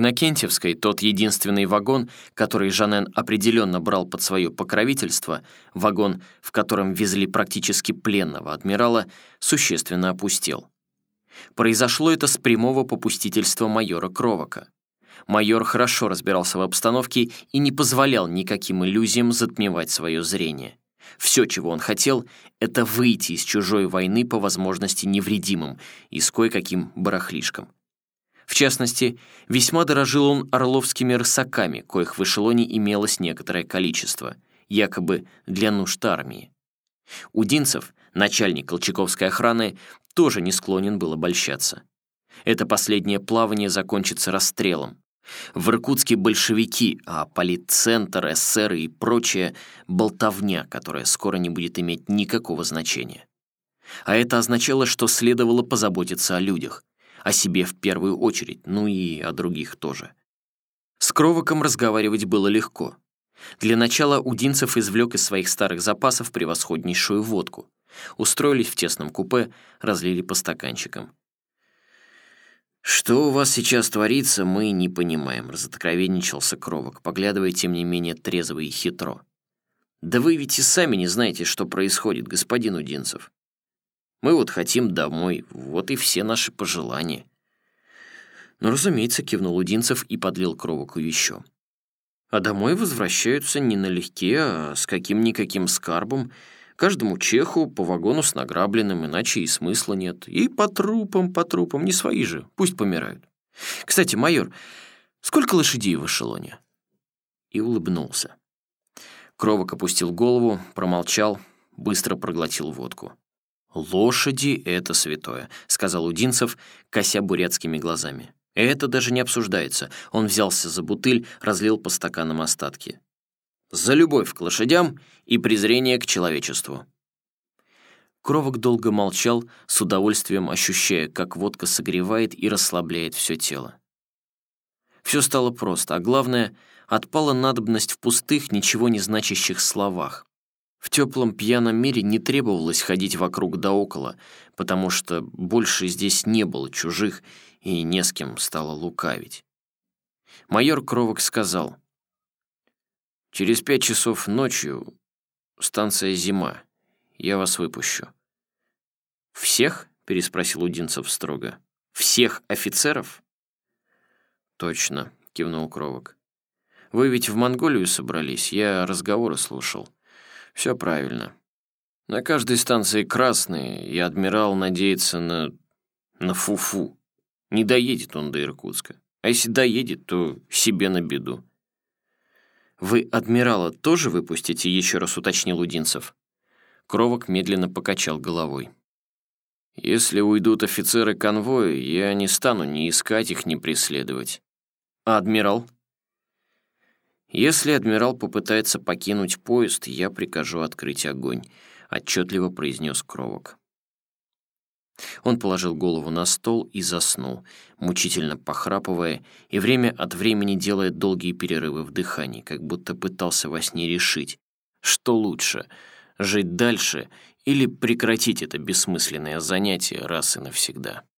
К тот единственный вагон, который Жанен определенно брал под свое покровительство, вагон, в котором везли практически пленного адмирала, существенно опустел. Произошло это с прямого попустительства майора Кровока. Майор хорошо разбирался в обстановке и не позволял никаким иллюзиям затмевать свое зрение. Все, чего он хотел, это выйти из чужой войны по возможности невредимым и с кое-каким барахлишком. Частности, весьма дорожил он орловскими рысаками, коих в эшелоне имелось некоторое количество, якобы для нужд армии. Удинцев, начальник Колчаковской охраны, тоже не склонен был обольщаться. Это последнее плавание закончится расстрелом. В Иркутске большевики, а политцентр, СССР и прочее — болтовня, которая скоро не будет иметь никакого значения. А это означало, что следовало позаботиться о людях, о себе в первую очередь, ну и о других тоже. С Кровоком разговаривать было легко. Для начала Удинцев извлек из своих старых запасов превосходнейшую водку. Устроились в тесном купе, разлили по стаканчикам. «Что у вас сейчас творится, мы не понимаем», — разоткровенничался Кровок, поглядывая, тем не менее, трезво и хитро. «Да вы ведь и сами не знаете, что происходит, господин Удинцев. Мы вот хотим домой, вот и все наши пожелания». «Ну, разумеется», — кивнул Удинцев и подлил кровоку еще. «А домой возвращаются не налегке, а с каким-никаким скарбом. Каждому чеху по вагону с награбленным, иначе и смысла нет. И по трупам, по трупам, не свои же, пусть помирают. Кстати, майор, сколько лошадей в эшелоне?» И улыбнулся. Кровок опустил голову, промолчал, быстро проглотил водку. «Лошади — это святое», — сказал Удинцев, кося бурятскими глазами. «Это даже не обсуждается». Он взялся за бутыль, разлил по стаканам остатки. «За любовь к лошадям и презрение к человечеству». Кровок долго молчал, с удовольствием ощущая, как водка согревает и расслабляет все тело. Все стало просто, а главное, отпала надобность в пустых, ничего не значащих словах. В теплом пьяном мире не требовалось ходить вокруг да около, потому что больше здесь не было чужих и не с кем стало лукавить. Майор Кровок сказал, «Через пять часов ночью станция «Зима». Я вас выпущу». «Всех?» — переспросил Удинцев строго. «Всех офицеров?» «Точно», — кивнул Кровок. «Вы ведь в Монголию собрались, я разговоры слушал». Все правильно. На каждой станции красные, и адмирал надеется на... на фуфу. Не доедет он до Иркутска. А если доедет, то себе на беду. «Вы адмирала тоже выпустите?» — еще раз уточнил Удинцев. Кровок медленно покачал головой. «Если уйдут офицеры конвоя, я не стану ни искать их, ни преследовать. А адмирал?» Если адмирал попытается покинуть поезд, я прикажу открыть огонь, отчетливо произнес Кровок. Он положил голову на стол и заснул, мучительно похрапывая и время от времени делая долгие перерывы в дыхании, как будто пытался во сне решить, что лучше — жить дальше или прекратить это бессмысленное занятие раз и навсегда.